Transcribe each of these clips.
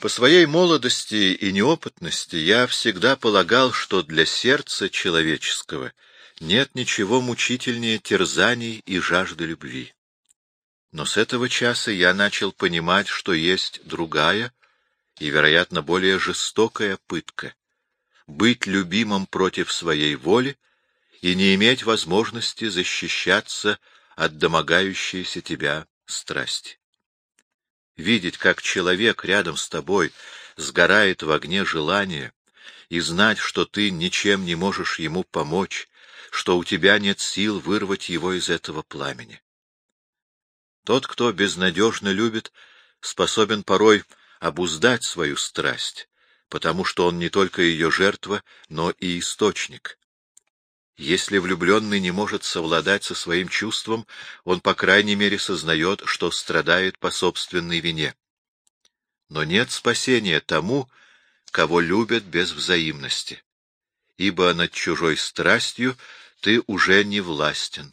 По своей молодости и неопытности я всегда полагал, что для сердца человеческого нет ничего мучительнее терзаний и жажды любви. Но с этого часа я начал понимать, что есть другая и, вероятно, более жестокая пытка — быть любимым против своей воли и не иметь возможности защищаться от домогающейся тебя страсти видеть, как человек рядом с тобой сгорает в огне желания, и знать, что ты ничем не можешь ему помочь, что у тебя нет сил вырвать его из этого пламени. Тот, кто безнадежно любит, способен порой обуздать свою страсть, потому что он не только ее жертва, но и источник. Если влюбленный не может совладать со своим чувством, он, по крайней мере, сознает, что страдает по собственной вине. Но нет спасения тому, кого любят без взаимности, ибо над чужой страстью ты уже не властен,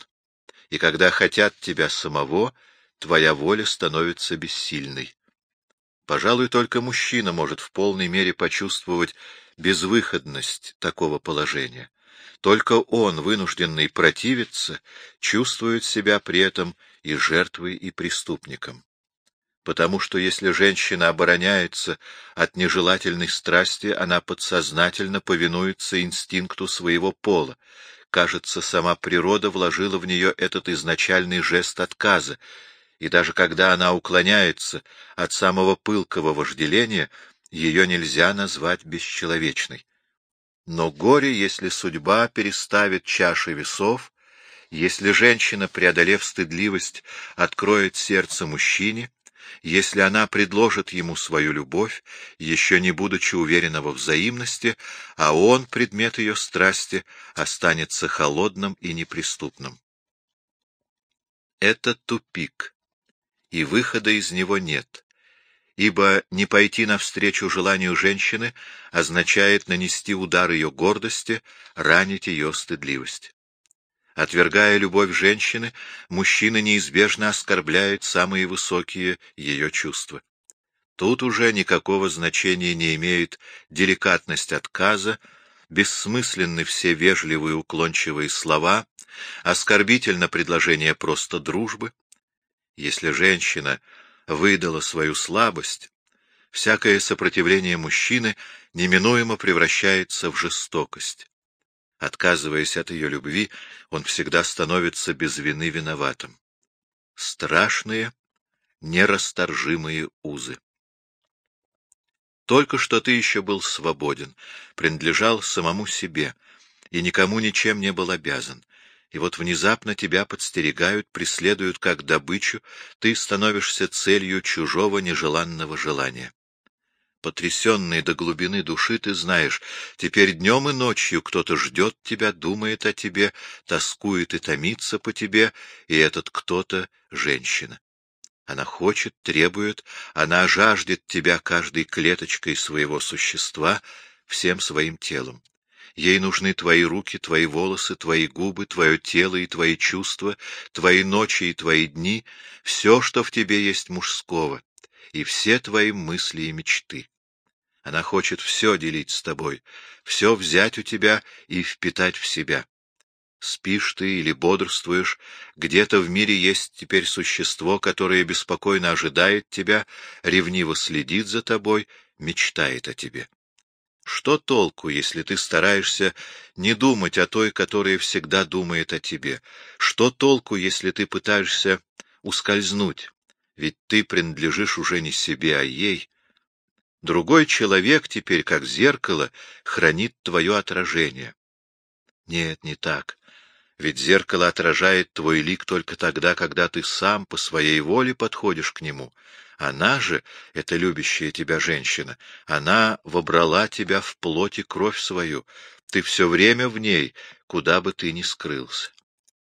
и когда хотят тебя самого, твоя воля становится бессильной. Пожалуй, только мужчина может в полной мере почувствовать безвыходность такого положения. Только он, вынужденный противиться, чувствует себя при этом и жертвой, и преступником. Потому что если женщина обороняется от нежелательной страсти, она подсознательно повинуется инстинкту своего пола. Кажется, сама природа вложила в нее этот изначальный жест отказа, и даже когда она уклоняется от самого пылкого вожделения, ее нельзя назвать бесчеловечной. Но горе, если судьба переставит чаши весов, если женщина, преодолев стыдливость, откроет сердце мужчине, если она предложит ему свою любовь, еще не будучи уверена во взаимности, а он, предмет ее страсти, останется холодным и неприступным. Это тупик, и выхода из него нет ибо не пойти навстречу желанию женщины означает нанести удар ее гордости, ранить ее стыдливость. Отвергая любовь женщины, мужчина неизбежно оскорбляет самые высокие ее чувства. Тут уже никакого значения не имеет деликатность отказа, бессмысленны все вежливые уклончивые слова, оскорбительно предложение просто дружбы. Если женщина выдала свою слабость, всякое сопротивление мужчины неминуемо превращается в жестокость. Отказываясь от ее любви, он всегда становится без вины виноватым. Страшные, нерасторжимые узы. Только что ты еще был свободен, принадлежал самому себе и никому ничем не был обязан, и вот внезапно тебя подстерегают, преследуют как добычу, ты становишься целью чужого нежеланного желания. Потрясенный до глубины души, ты знаешь, теперь днем и ночью кто-то ждет тебя, думает о тебе, тоскует и томится по тебе, и этот кто-то — женщина. Она хочет, требует, она жаждет тебя каждой клеточкой своего существа, всем своим телом. Ей нужны твои руки, твои волосы, твои губы, твое тело и твои чувства, твои ночи и твои дни, все, что в тебе есть мужского, и все твои мысли и мечты. Она хочет все делить с тобой, все взять у тебя и впитать в себя. Спишь ты или бодрствуешь, где-то в мире есть теперь существо, которое беспокойно ожидает тебя, ревниво следит за тобой, мечтает о тебе. Что толку, если ты стараешься не думать о той, которая всегда думает о тебе? Что толку, если ты пытаешься ускользнуть? Ведь ты принадлежишь уже не себе, а ей. Другой человек теперь, как зеркало, хранит твое отражение. Нет, не так. Ведь зеркало отражает твой лик только тогда, когда ты сам по своей воле подходишь к нему. Она же, эта любящая тебя женщина, она вобрала тебя в плоть и кровь свою. Ты все время в ней, куда бы ты ни скрылся.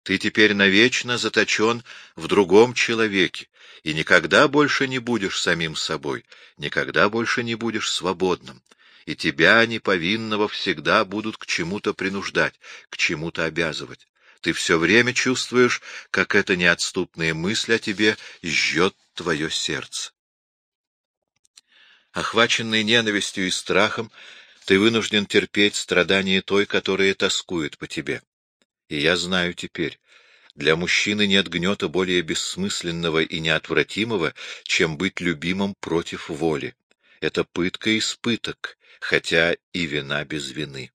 Ты теперь навечно заточен в другом человеке, и никогда больше не будешь самим собой, никогда больше не будешь свободным, и тебя, неповинного, всегда будут к чему-то принуждать, к чему-то обязывать. Ты все время чувствуешь, как эта неотступная мысль о тебе жжет твое сердце. Охваченный ненавистью и страхом, ты вынужден терпеть страдания той, которая тоскует по тебе. И я знаю теперь, для мужчины нет гнета более бессмысленного и неотвратимого, чем быть любимым против воли. Это пытка и испыток, хотя и вина без вины.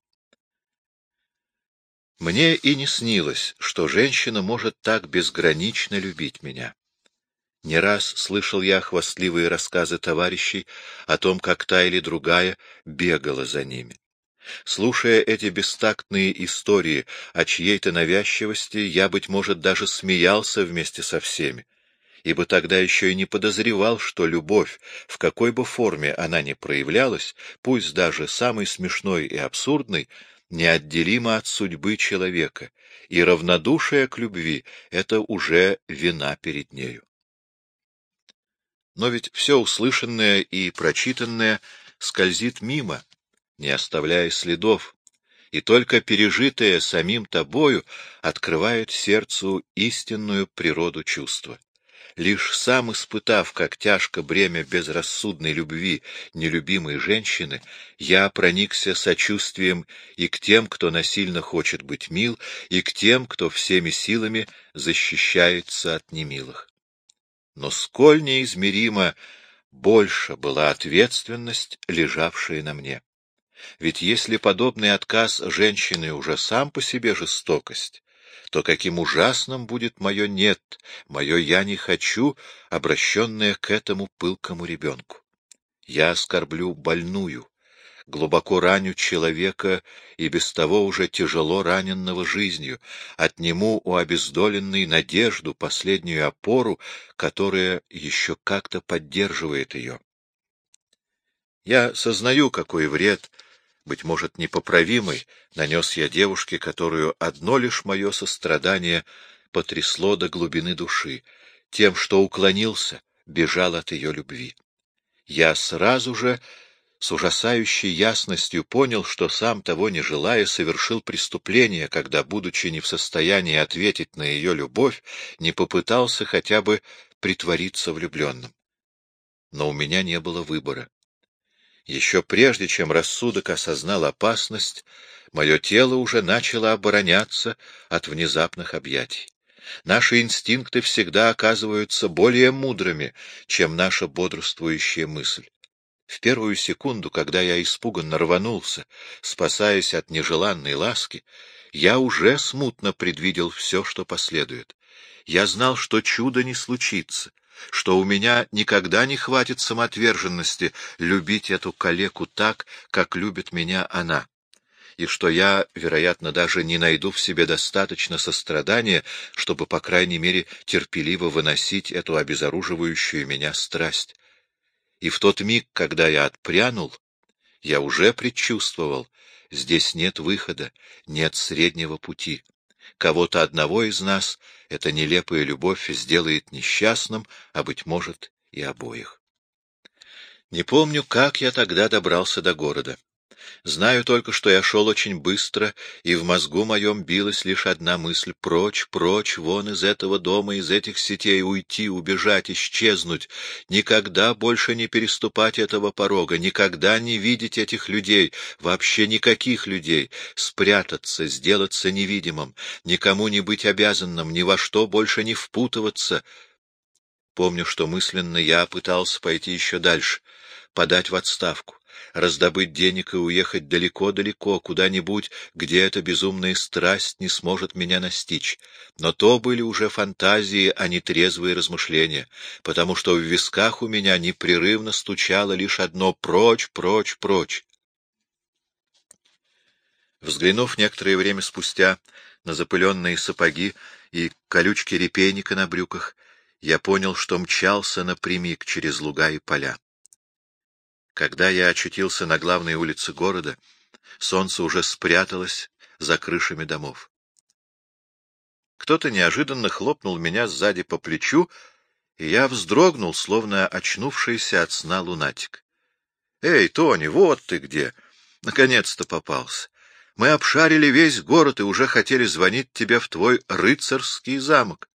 Мне и не снилось, что женщина может так безгранично любить меня. Не раз слышал я хвастливые рассказы товарищей о том, как та или другая бегала за ними. Слушая эти бестактные истории о чьей-то навязчивости, я, быть может, даже смеялся вместе со всеми, ибо тогда еще и не подозревал, что любовь, в какой бы форме она ни проявлялась, пусть даже самой смешной и абсурдной, неотделима от судьбы человека, и равнодушие к любви — это уже вина перед нею. Но ведь все услышанное и прочитанное скользит мимо, не оставляя следов, и только пережитое самим тобою открывает сердцу истинную природу чувства. Лишь сам испытав, как тяжко бремя безрассудной любви нелюбимой женщины, я проникся сочувствием и к тем, кто насильно хочет быть мил, и к тем, кто всеми силами защищается от немилых. Но сколь неизмеримо больше была ответственность, лежавшая на мне. Ведь если подобный отказ женщины уже сам по себе жестокость, то каким ужасным будет мое «нет», мое «я не хочу», обращенное к этому пылкому ребенку. Я оскорблю больную, глубоко раню человека и без того уже тяжело раненного жизнью, отниму у обездоленной надежду, последнюю опору, которая еще как-то поддерживает ее. Я сознаю, какой вред быть может, непоправимый, нанес я девушке, которую одно лишь мое сострадание потрясло до глубины души, тем, что уклонился, бежал от ее любви. Я сразу же с ужасающей ясностью понял, что сам того не желая совершил преступление, когда, будучи не в состоянии ответить на ее любовь, не попытался хотя бы притвориться влюбленным. Но у меня не было выбора. Еще прежде, чем рассудок осознал опасность, мое тело уже начало обороняться от внезапных объятий. Наши инстинкты всегда оказываются более мудрыми, чем наша бодрствующая мысль. В первую секунду, когда я испуганно рванулся, спасаясь от нежеланной ласки, я уже смутно предвидел все, что последует. Я знал, что чудо не случится, что у меня никогда не хватит самоотверженности любить эту калеку так, как любит меня она, и что я, вероятно, даже не найду в себе достаточно сострадания, чтобы, по крайней мере, терпеливо выносить эту обезоруживающую меня страсть. И в тот миг, когда я отпрянул, я уже предчувствовал, здесь нет выхода, нет среднего пути. Кого-то одного из нас эта нелепая любовь сделает несчастным, а, быть может, и обоих. Не помню, как я тогда добрался до города. Знаю только, что я шел очень быстро, и в мозгу моем билась лишь одна мысль — прочь, прочь, вон из этого дома, из этих сетей, уйти, убежать, исчезнуть, никогда больше не переступать этого порога, никогда не видеть этих людей, вообще никаких людей, спрятаться, сделаться невидимым, никому не быть обязанным, ни во что больше не впутываться. Помню, что мысленно я пытался пойти еще дальше, подать в отставку раздобыть денег и уехать далеко-далеко, куда-нибудь, где эта безумная страсть не сможет меня настичь. Но то были уже фантазии, а не трезвые размышления, потому что в висках у меня непрерывно стучало лишь одно «прочь, прочь, прочь». Взглянув некоторое время спустя на запыленные сапоги и колючки репейника на брюках, я понял, что мчался напрямик через луга и поля. Когда я очутился на главной улице города, солнце уже спряталось за крышами домов. Кто-то неожиданно хлопнул меня сзади по плечу, и я вздрогнул, словно очнувшийся от сна лунатик. — Эй, Тони, вот ты где! Наконец-то попался. Мы обшарили весь город и уже хотели звонить тебе в твой рыцарский замок.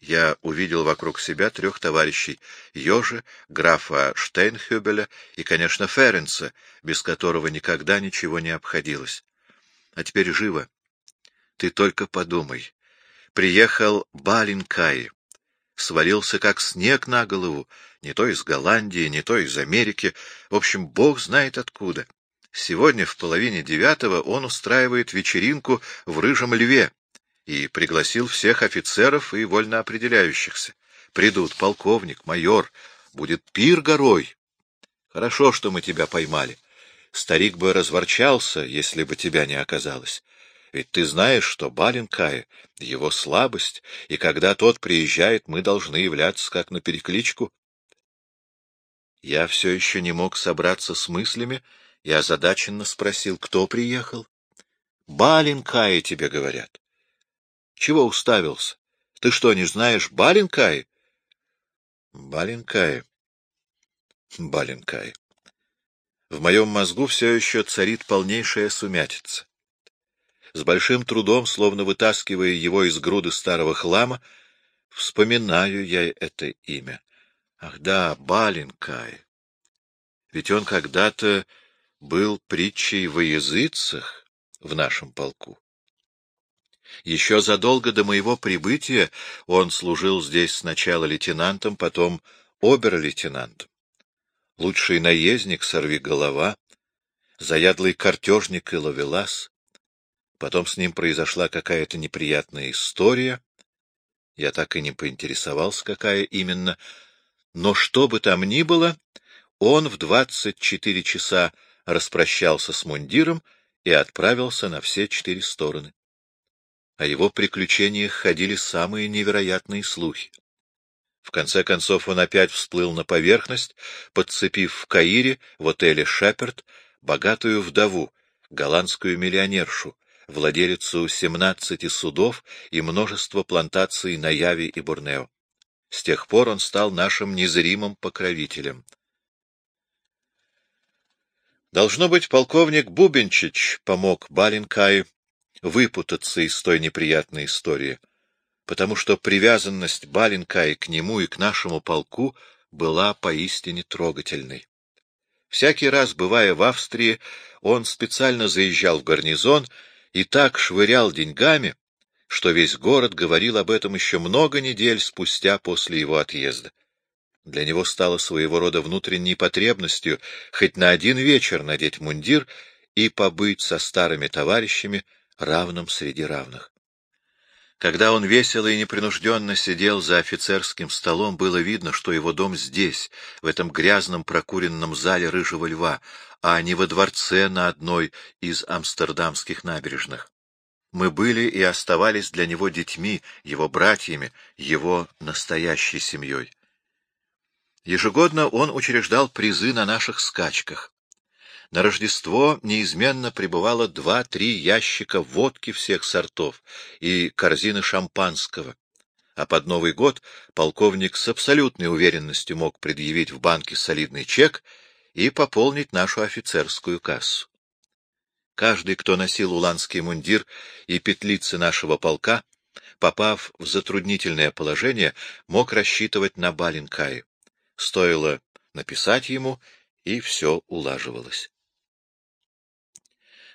Я увидел вокруг себя трех товарищей — Ёжи, графа Штейнхюбеля и, конечно, Ференца, без которого никогда ничего не обходилось. А теперь живо. Ты только подумай. Приехал Балинкай, свалился как снег на голову, не то из Голландии, не то из Америки, в общем, бог знает откуда. Сегодня в половине девятого он устраивает вечеринку в Рыжем Льве и пригласил всех офицеров и вольноопределяющихся. Придут полковник, майор, будет пир горой. Хорошо, что мы тебя поймали. Старик бы разворчался, если бы тебя не оказалось. Ведь ты знаешь, что Баленкая — его слабость, и когда тот приезжает, мы должны являться как на перекличку. Я все еще не мог собраться с мыслями и озадаченно спросил, кто приехал. — Баленкая тебе говорят. — Чего уставился? Ты что, не знаешь Баленкая? — Баленкая. Баленкая. В моем мозгу все еще царит полнейшая сумятица. С большим трудом, словно вытаскивая его из груды старого хлама, вспоминаю я это имя. Ах да, Баленкай. Ведь он когда-то был притчей во языцах в нашем полку. Еще задолго до моего прибытия он служил здесь сначала лейтенантом, потом обер-лейтенантом лучший наездник, сорви голова, заядлый картежник и ловелас. Потом с ним произошла какая-то неприятная история. Я так и не поинтересовался, какая именно. Но что бы там ни было, он в двадцать четыре часа распрощался с мундиром и отправился на все четыре стороны. О его приключениях ходили самые невероятные слухи. В конце концов он опять всплыл на поверхность, подцепив в Каире, в отеле «Шеперд», богатую вдову, голландскую миллионершу, владелицу семнадцати судов и множества плантаций на Яве и Борнео. С тех пор он стал нашим незримым покровителем. Должно быть, полковник Бубенчич помог Баленкаю выпутаться из той неприятной истории — потому что привязанность Баленкая к нему и к нашему полку была поистине трогательной. Всякий раз, бывая в Австрии, он специально заезжал в гарнизон и так швырял деньгами, что весь город говорил об этом еще много недель спустя после его отъезда. Для него стало своего рода внутренней потребностью хоть на один вечер надеть мундир и побыть со старыми товарищами равным среди равных. Когда он весело и непринужденно сидел за офицерским столом, было видно, что его дом здесь, в этом грязном прокуренном зале Рыжего Льва, а не во дворце на одной из амстердамских набережных. Мы были и оставались для него детьми, его братьями, его настоящей семьей. Ежегодно он учреждал призы на наших скачках. На Рождество неизменно прибывало два-три ящика водки всех сортов и корзины шампанского. А под Новый год полковник с абсолютной уверенностью мог предъявить в банке солидный чек и пополнить нашу офицерскую кассу. Каждый, кто носил уланский мундир и петлицы нашего полка, попав в затруднительное положение, мог рассчитывать на Баленкай. Стоило написать ему, и все улаживалось.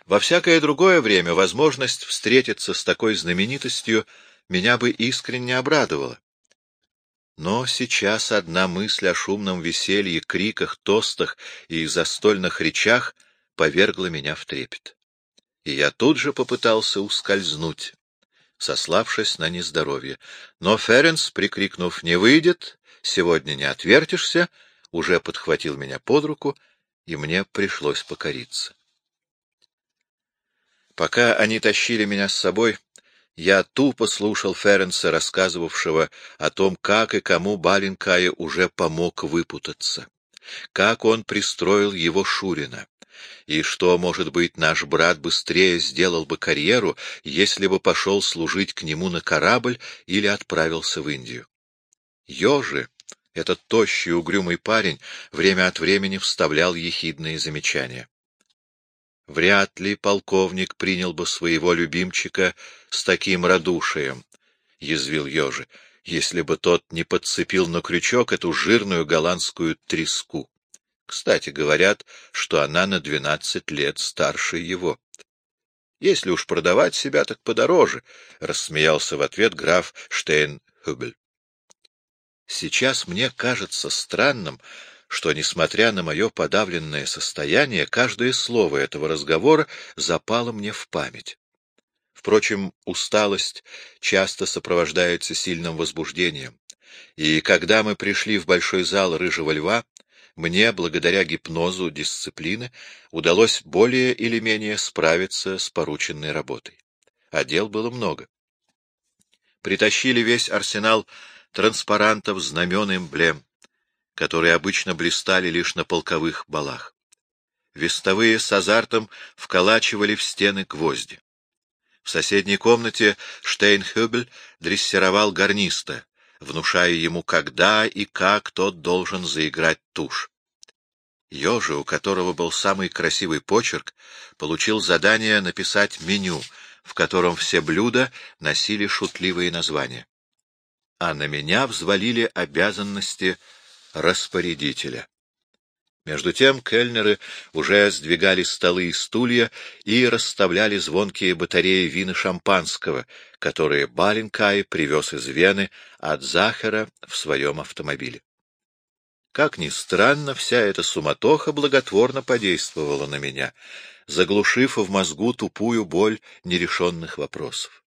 Во всякое другое время возможность встретиться с такой знаменитостью меня бы искренне обрадовала. Но сейчас одна мысль о шумном веселье, криках, тостах и застольных речах повергла меня в трепет. И я тут же попытался ускользнуть, сославшись на нездоровье. Но Ференс, прикрикнув «Не выйдет! Сегодня не отвертишься!» уже подхватил меня под руку, и мне пришлось покориться. Пока они тащили меня с собой, я тупо слушал Ференса, рассказывавшего о том, как и кому Баленкая уже помог выпутаться, как он пристроил его Шурина, и что, может быть, наш брат быстрее сделал бы карьеру, если бы пошел служить к нему на корабль или отправился в Индию. Ёжи, этот тощий угрюмый парень, время от времени вставлял ехидные замечания. Вряд ли полковник принял бы своего любимчика с таким радушием, — язвил ежи. если бы тот не подцепил на крючок эту жирную голландскую треску. Кстати, говорят, что она на двенадцать лет старше его. Если уж продавать себя, так подороже, — рассмеялся в ответ граф Штейнхюбель. Сейчас мне кажется странным, что, несмотря на мое подавленное состояние, каждое слово этого разговора запало мне в память. Впрочем, усталость часто сопровождается сильным возбуждением, и когда мы пришли в большой зал Рыжего Льва, мне, благодаря гипнозу дисциплины, удалось более или менее справиться с порученной работой. А дел было много. Притащили весь арсенал транспарантов, знамен, эмблем, которые обычно блистали лишь на полковых балах. Вестовые с азартом вколачивали в стены гвозди. В соседней комнате Штейнхюбель дрессировал гарниста, внушая ему, когда и как тот должен заиграть тушь. Ёжи, у которого был самый красивый почерк, получил задание написать меню, в котором все блюда носили шутливые названия. А на меня взвалили обязанности распорядителя. Между тем кельнеры уже сдвигали столы и стулья и расставляли звонкие батареи вина шампанского, которые Баленкай привез из Вены от Захара в своем автомобиле. Как ни странно, вся эта суматоха благотворно подействовала на меня, заглушив в мозгу тупую боль нерешенных вопросов.